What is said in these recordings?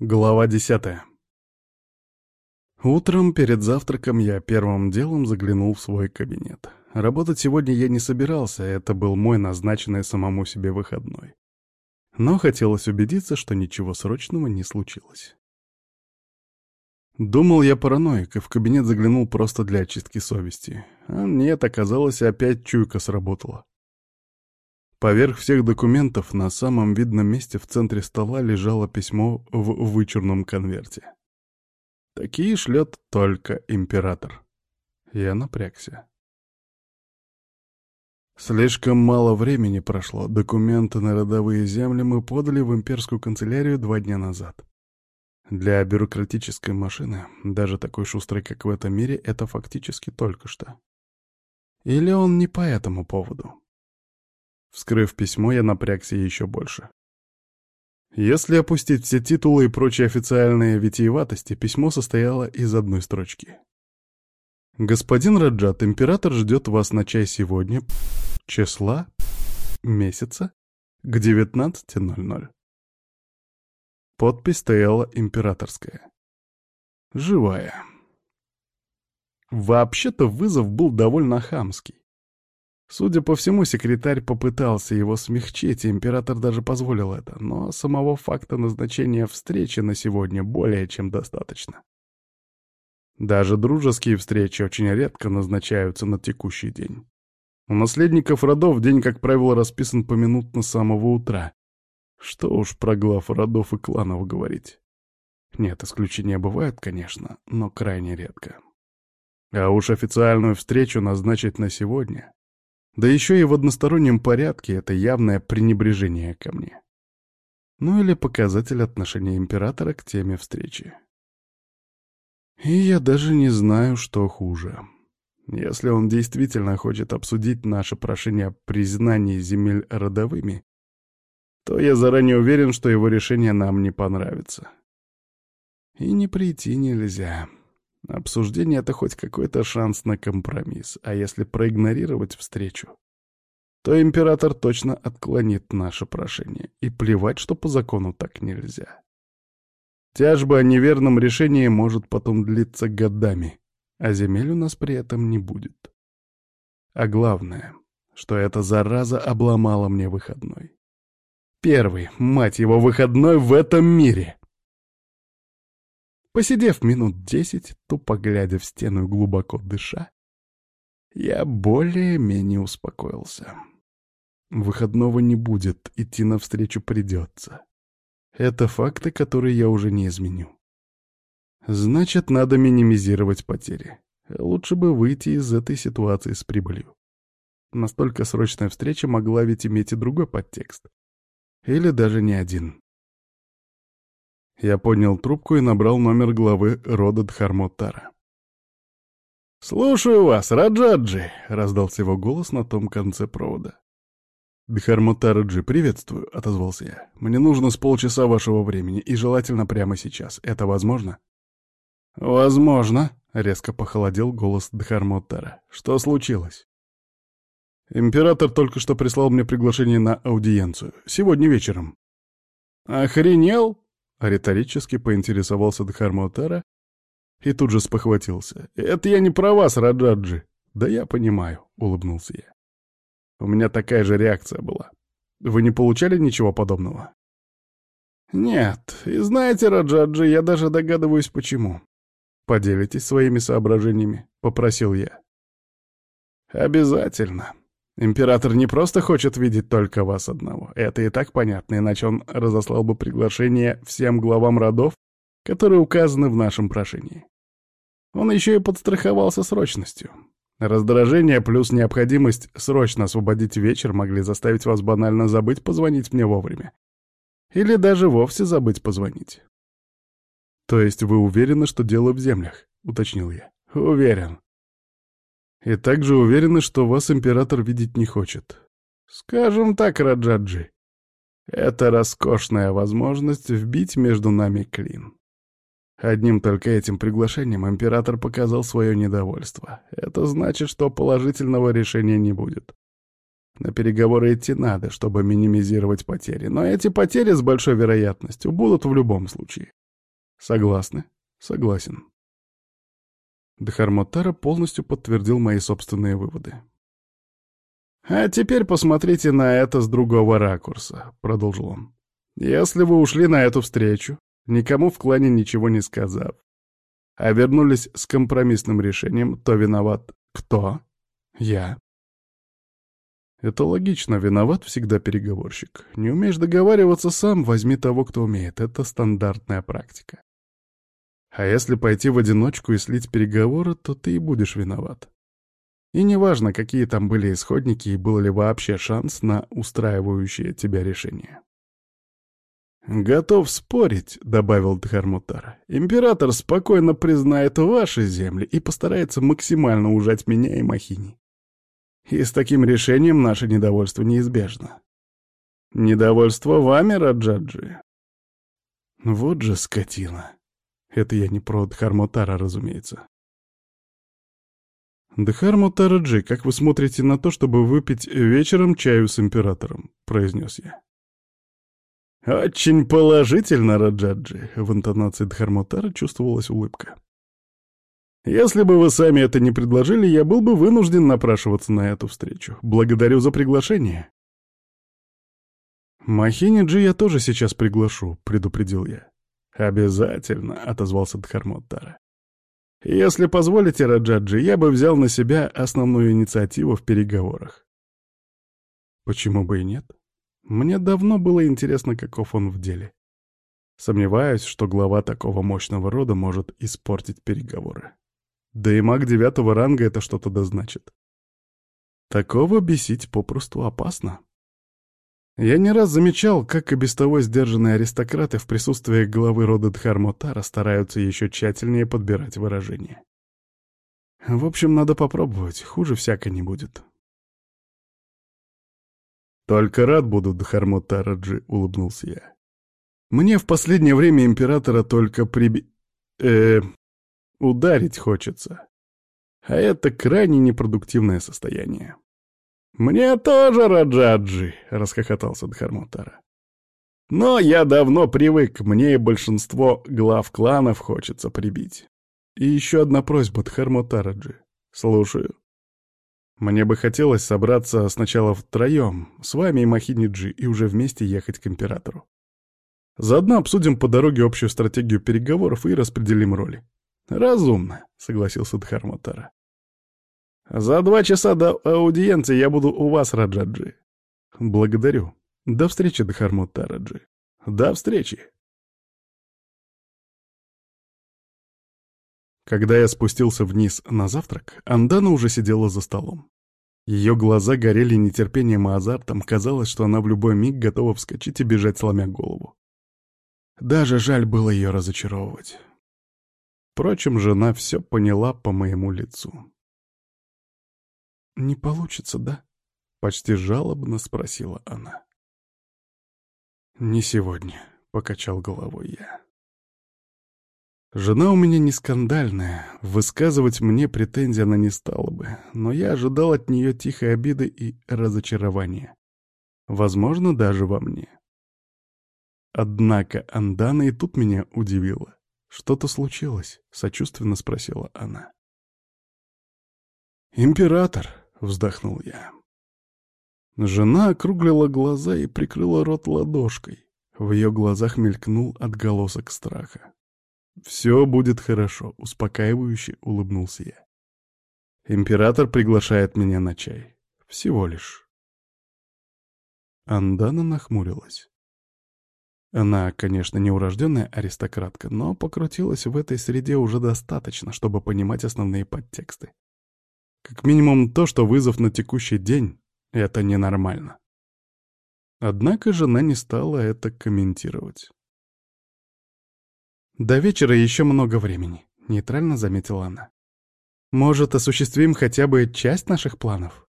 Глава десятая. Утром перед завтраком я первым делом заглянул в свой кабинет. Работать сегодня я не собирался, это был мой назначенный самому себе выходной. Но хотелось убедиться, что ничего срочного не случилось. Думал я параноик, и в кабинет заглянул просто для очистки совести. А нет, оказалось, опять чуйка сработала. Поверх всех документов на самом видном месте в центре стола лежало письмо в вычурном конверте. Такие шлет только император. Я напрягся. Слишком мало времени прошло. Документы на родовые земли мы подали в имперскую канцелярию два дня назад. Для бюрократической машины, даже такой шустрой, как в этом мире, это фактически только что. Или он не по этому поводу? Вскрыв письмо, я напрягся еще больше. Если опустить все титулы и прочие официальные витиеватости, письмо состояло из одной строчки. «Господин Раджат, император ждет вас на чай сегодня, числа, месяца, к 19.00». Подпись стояла императорская. Живая. Вообще-то вызов был довольно хамский. Судя по всему, секретарь попытался его смягчить, и император даже позволил это, но самого факта назначения встречи на сегодня более чем достаточно. Даже дружеские встречи очень редко назначаются на текущий день. У наследников родов день, как правило, расписан поминутно с самого утра. Что уж про глав родов и кланов говорить. Нет, исключения бывают, конечно, но крайне редко. А уж официальную встречу назначить на сегодня да еще и в одностороннем порядке это явное пренебрежение ко мне. Ну или показатель отношения императора к теме встречи. И я даже не знаю, что хуже. Если он действительно хочет обсудить наше прошение о признании земель родовыми, то я заранее уверен, что его решение нам не понравится. И не прийти нельзя. Обсуждение — это хоть какой-то шанс на компромисс, а если проигнорировать встречу, то император точно отклонит наше прошение, и плевать, что по закону так нельзя. Тяжба о неверном решении может потом длиться годами, а земель у нас при этом не будет. А главное, что эта зараза обломала мне выходной. Первый, мать его, выходной в этом мире! Посидев минут десять, тупо глядя в стену и глубоко дыша, я более-менее успокоился. Выходного не будет, идти навстречу придется. Это факты, которые я уже не изменю. Значит, надо минимизировать потери. Лучше бы выйти из этой ситуации с прибылью. Настолько срочная встреча могла ведь иметь и другой подтекст. Или даже не один. Я поднял трубку и набрал номер главы рода Дхармотара. «Слушаю вас, Раджаджи!» — раздался его голос на том конце провода. «Дхармотараджи, приветствую», — отозвался я. «Мне нужно с полчаса вашего времени, и желательно прямо сейчас. Это возможно?» «Возможно», — резко похолодел голос Дхармотара. «Что случилось?» «Император только что прислал мне приглашение на аудиенцию. Сегодня вечером». «Охренел?» Риторически поинтересовался Дхармотара и тут же спохватился. «Это я не про вас, Раджаджи!» «Да я понимаю», — улыбнулся я. «У меня такая же реакция была. Вы не получали ничего подобного?» «Нет, и знаете, Раджаджи, я даже догадываюсь, почему. Поделитесь своими соображениями», — попросил я. «Обязательно», Император не просто хочет видеть только вас одного. Это и так понятно, иначе он разослал бы приглашение всем главам родов, которые указаны в нашем прошении. Он еще и подстраховался срочностью. Раздражение плюс необходимость срочно освободить вечер могли заставить вас банально забыть позвонить мне вовремя. Или даже вовсе забыть позвонить. «То есть вы уверены, что дело в землях?» — уточнил я. «Уверен. И также уверены, что вас император видеть не хочет. Скажем так, Раджаджи, это роскошная возможность вбить между нами клин. Одним только этим приглашением император показал свое недовольство. Это значит, что положительного решения не будет. На переговоры идти надо, чтобы минимизировать потери, но эти потери с большой вероятностью будут в любом случае. Согласны? Согласен. Дхармотара полностью подтвердил мои собственные выводы. «А теперь посмотрите на это с другого ракурса», — продолжил он. «Если вы ушли на эту встречу, никому в клане ничего не сказав, а вернулись с компромиссным решением, то виноват кто? Я. Это логично, виноват всегда переговорщик. Не умеешь договариваться сам, возьми того, кто умеет. Это стандартная практика. А если пойти в одиночку и слить переговоры, то ты и будешь виноват. И неважно, какие там были исходники и был ли вообще шанс на устраивающее тебя решение. «Готов спорить», — добавил Дхармутар. «Император спокойно признает ваши земли и постарается максимально ужать меня и Махини. И с таким решением наше недовольство неизбежно. Недовольство вами, Раджаджи?» «Вот же скотина!» Это я не про Дхармутара, разумеется. «Дхармутара-джи, как вы смотрите на то, чтобы выпить вечером чаю с императором?» — произнес я. «Очень положительно, Раджаджи», — в интонации Дхармутара чувствовалась улыбка. «Если бы вы сами это не предложили, я был бы вынужден напрашиваться на эту встречу. Благодарю за приглашение». «Махини-джи я тоже сейчас приглашу», — предупредил я. «Обязательно», — отозвался Дхармоттара. «Если позволите, Раджаджи, я бы взял на себя основную инициативу в переговорах». «Почему бы и нет? Мне давно было интересно, каков он в деле. Сомневаюсь, что глава такого мощного рода может испортить переговоры. Да и маг девятого ранга это что-то дозначит. Такого бесить попросту опасно». Я не раз замечал, как и без того сдержанные аристократы в присутствии главы рода Дхармотара стараются еще тщательнее подбирать выражения. В общем, надо попробовать, хуже всяко не будет. «Только рад буду, Дхармотараджи», — улыбнулся я. «Мне в последнее время императора только приби... э ударить хочется. А это крайне непродуктивное состояние». «Мне тоже, Раджаджи!» — расхохотался Дхармутара. «Но я давно привык, мне большинство глав кланов хочется прибить. И еще одна просьба, Дхармутараджи. Слушаю. Мне бы хотелось собраться сначала втроем, с вами и Махиниджи, и уже вместе ехать к императору. Заодно обсудим по дороге общую стратегию переговоров и распределим роли. «Разумно», — согласился Дхарматара. «За два часа до аудиенции я буду у вас, Раджаджи». «Благодарю. До встречи, Дхармут Тараджи. До встречи». Когда я спустился вниз на завтрак, Андана уже сидела за столом. Ее глаза горели нетерпением и азартом, казалось, что она в любой миг готова вскочить и бежать, сломя голову. Даже жаль было ее разочаровывать. Впрочем, жена все поняла по моему лицу. «Не получится, да?» — почти жалобно спросила она. «Не сегодня», — покачал головой я. Жена у меня не скандальная, высказывать мне претензии она не стала бы, но я ожидал от нее тихой обиды и разочарования. Возможно, даже во мне. Однако Андана и тут меня удивила. «Что-то случилось?» — сочувственно спросила она. «Император», — вздохнул я. Жена округлила глаза и прикрыла рот ладошкой. В ее глазах мелькнул отголосок страха. «Все будет хорошо», — успокаивающе улыбнулся я. «Император приглашает меня на чай. Всего лишь». Андана нахмурилась. Она, конечно, не урожденная аристократка, но покрутилась в этой среде уже достаточно, чтобы понимать основные подтексты. Как минимум то, что вызов на текущий день — это ненормально. Однако жена не стала это комментировать. «До вечера еще много времени», — нейтрально заметила она. «Может, осуществим хотя бы часть наших планов?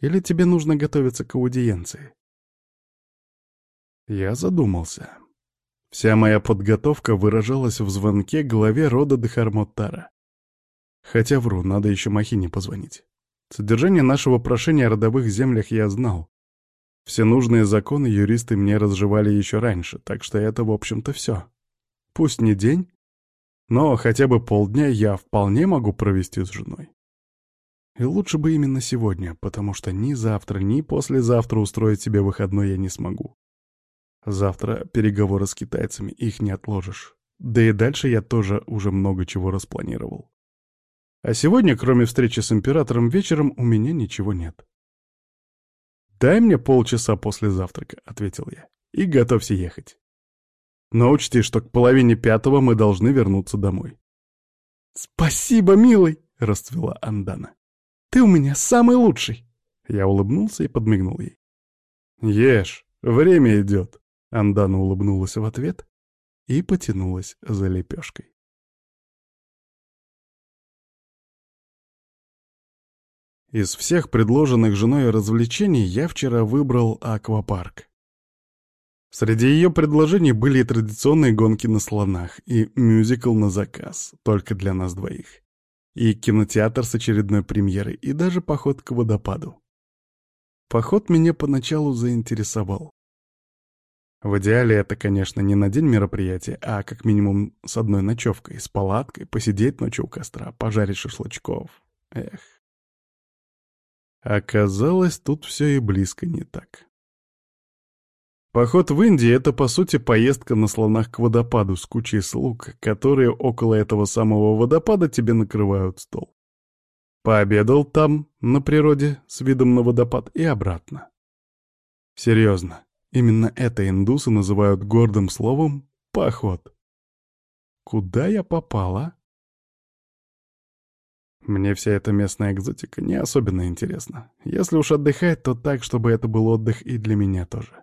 Или тебе нужно готовиться к аудиенции?» Я задумался. Вся моя подготовка выражалась в звонке главе рода Дхармоттара. Хотя вру, надо еще Махине позвонить. Содержание нашего прошения о родовых землях я знал. Все нужные законы юристы мне разжевали еще раньше, так что это, в общем-то, все. Пусть не день, но хотя бы полдня я вполне могу провести с женой. И лучше бы именно сегодня, потому что ни завтра, ни послезавтра устроить себе выходной я не смогу. Завтра переговоры с китайцами, их не отложишь. Да и дальше я тоже уже много чего распланировал. А сегодня, кроме встречи с императором вечером, у меня ничего нет. «Дай мне полчаса после завтрака», — ответил я, — «и готовься ехать. Но учти, что к половине пятого мы должны вернуться домой». «Спасибо, милый!» — расцвела Андана. «Ты у меня самый лучший!» Я улыбнулся и подмигнул ей. «Ешь, время идет!» Андана улыбнулась в ответ и потянулась за лепешкой. Из всех предложенных женой развлечений я вчера выбрал аквапарк. Среди ее предложений были традиционные гонки на слонах, и мюзикл на заказ, только для нас двоих, и кинотеатр с очередной премьерой, и даже поход к водопаду. Поход меня поначалу заинтересовал. В идеале это, конечно, не на день мероприятия, а как минимум с одной ночевкой, с палаткой, посидеть ночью у костра, пожарить шашлычков. Эх. Оказалось, тут все и близко не так. Поход в Индию — это, по сути, поездка на слонах к водопаду с кучей слуг, которые около этого самого водопада тебе накрывают стол. Пообедал там, на природе, с видом на водопад, и обратно. Серьезно, Именно это индусы называют гордым словом «поход». Куда я попала? Мне вся эта местная экзотика не особенно интересна. Если уж отдыхать, то так, чтобы это был отдых и для меня тоже.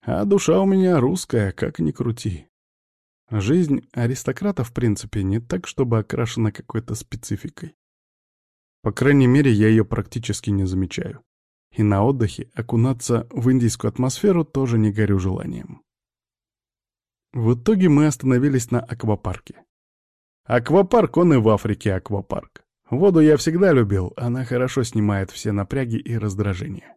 А душа у меня русская, как ни крути. Жизнь аристократа, в принципе, не так, чтобы окрашена какой-то спецификой. По крайней мере, я ее практически не замечаю. И на отдыхе окунаться в индийскую атмосферу тоже не горю желанием. В итоге мы остановились на аквапарке. Аквапарк, он и в Африке аквапарк. Воду я всегда любил, она хорошо снимает все напряги и раздражения.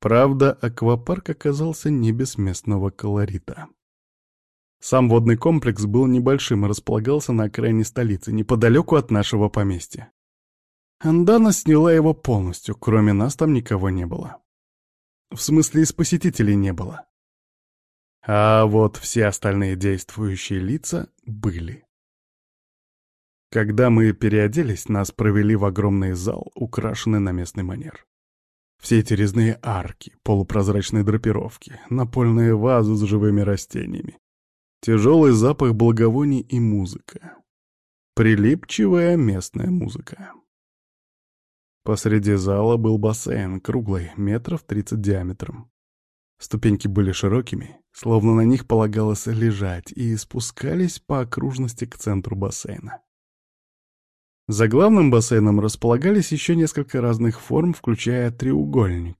Правда, аквапарк оказался не без местного колорита. Сам водный комплекс был небольшим и располагался на окраине столицы, неподалеку от нашего поместья. Андана сняла его полностью, кроме нас там никого не было. В смысле, из посетителей не было. А вот все остальные действующие лица были. Когда мы переоделись, нас провели в огромный зал, украшенный на местный манер. Все эти резные арки, полупрозрачные драпировки, напольные вазы с живыми растениями, тяжелый запах благовоний и музыка. Прилипчивая местная музыка. Посреди зала был бассейн, круглый, метров тридцать диаметром. Ступеньки были широкими, словно на них полагалось лежать, и спускались по окружности к центру бассейна. За главным бассейном располагались еще несколько разных форм, включая треугольник.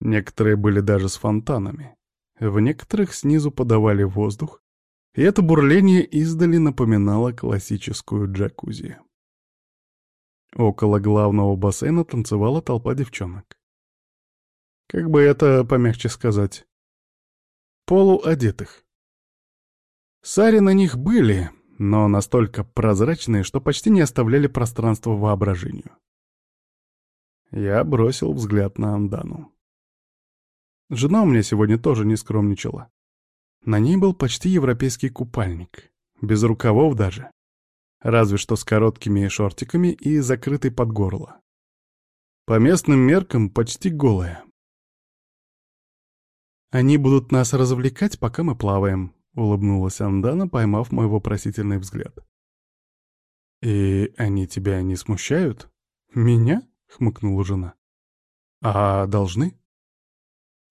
Некоторые были даже с фонтанами. В некоторых снизу подавали воздух, и это бурление издали напоминало классическую джакузи. Около главного бассейна танцевала толпа девчонок. Как бы это помягче сказать? Полуодетых. Сари на них были, но настолько прозрачные, что почти не оставляли пространства воображению. Я бросил взгляд на Андану. Жена у меня сегодня тоже не скромничала. На ней был почти европейский купальник, без рукавов даже разве что с короткими шортиками и закрытой под горло. По местным меркам почти голая. «Они будут нас развлекать, пока мы плаваем», — улыбнулась Андана, поймав мой вопросительный взгляд. «И они тебя не смущают?» «Меня?» — хмыкнула жена. «А должны?»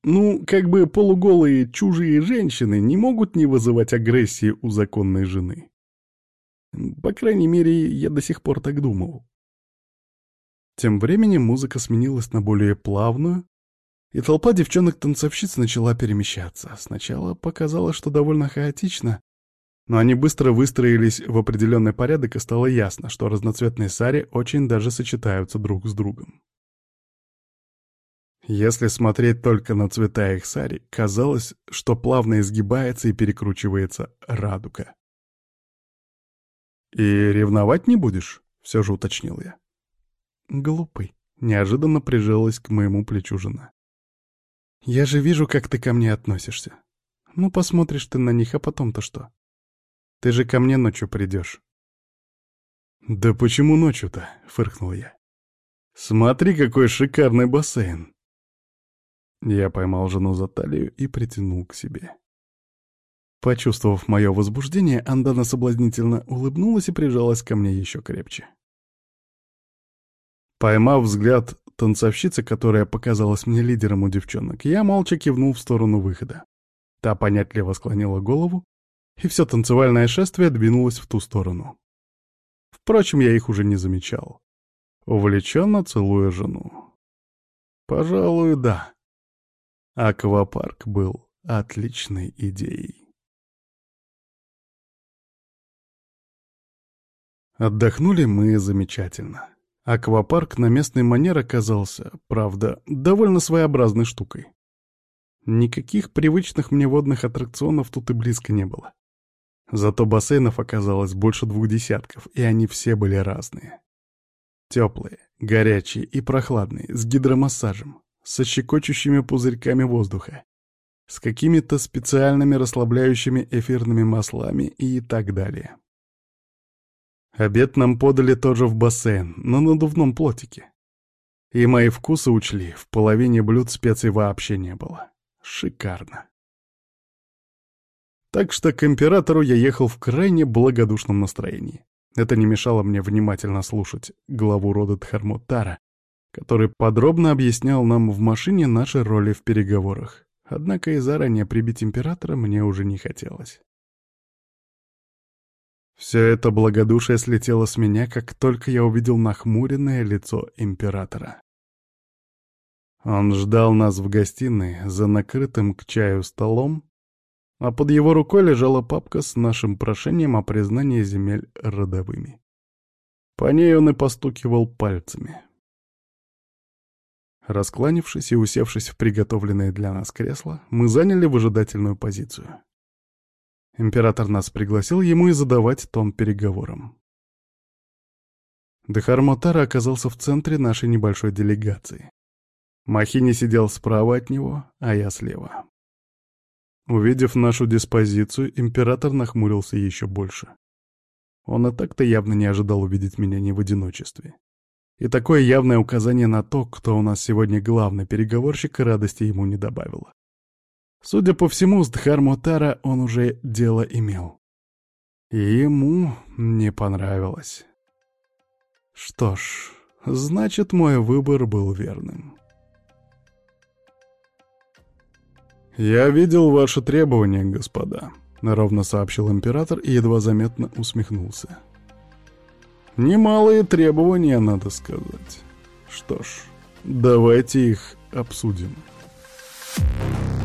«Ну, как бы полуголые чужие женщины не могут не вызывать агрессии у законной жены. По крайней мере, я до сих пор так думал. Тем временем музыка сменилась на более плавную, и толпа девчонок-танцовщиц начала перемещаться. Сначала показалось, что довольно хаотично, но они быстро выстроились в определенный порядок, и стало ясно, что разноцветные сари очень даже сочетаются друг с другом. Если смотреть только на цвета их сари, казалось, что плавно изгибается и перекручивается радуга. «И ревновать не будешь?» — все же уточнил я. «Глупый», — неожиданно прижалась к моему плечу жена. «Я же вижу, как ты ко мне относишься. Ну, посмотришь ты на них, а потом-то что? Ты же ко мне ночью придешь». «Да почему ночью-то?» — фыркнул я. «Смотри, какой шикарный бассейн!» Я поймал жену за талию и притянул к себе. Почувствовав мое возбуждение, Андана соблазнительно улыбнулась и прижалась ко мне еще крепче. Поймав взгляд танцовщицы, которая показалась мне лидером у девчонок, я молча кивнул в сторону выхода. Та понятливо склонила голову, и все танцевальное шествие двинулось в ту сторону. Впрочем, я их уже не замечал. Увлеченно целуя жену. Пожалуй, да. Аквапарк был отличной идеей. Отдохнули мы замечательно. Аквапарк на местный манер оказался, правда, довольно своеобразной штукой. Никаких привычных мне водных аттракционов тут и близко не было. Зато бассейнов оказалось больше двух десятков, и они все были разные. Теплые, горячие и прохладные, с гидромассажем, со щекочущими пузырьками воздуха, с какими-то специальными расслабляющими эфирными маслами и так далее. Обед нам подали тоже в бассейн, на надувном плотике. И мои вкусы учли, в половине блюд специй вообще не было. Шикарно. Так что к императору я ехал в крайне благодушном настроении. Это не мешало мне внимательно слушать главу рода Дхармутара, который подробно объяснял нам в машине наши роли в переговорах. Однако и заранее прибить императора мне уже не хотелось. Все это благодушие слетело с меня, как только я увидел нахмуренное лицо императора. Он ждал нас в гостиной за накрытым к чаю столом, а под его рукой лежала папка с нашим прошением о признании земель родовыми. По ней он и постукивал пальцами. Раскланившись и усевшись в приготовленное для нас кресло, мы заняли выжидательную позицию. Император нас пригласил ему и задавать тон переговорам. Дехармотара оказался в центре нашей небольшой делегации. Махини сидел справа от него, а я слева. Увидев нашу диспозицию, император нахмурился еще больше. Он и так-то явно не ожидал увидеть меня не в одиночестве. И такое явное указание на то, кто у нас сегодня главный переговорщик, радости ему не добавило. Судя по всему, с Дхармотара он уже дело имел. Ему не понравилось. Что ж, значит, мой выбор был верным. «Я видел ваши требования, господа», — ровно сообщил император и едва заметно усмехнулся. «Немалые требования, надо сказать. Что ж, давайте их обсудим». Thank.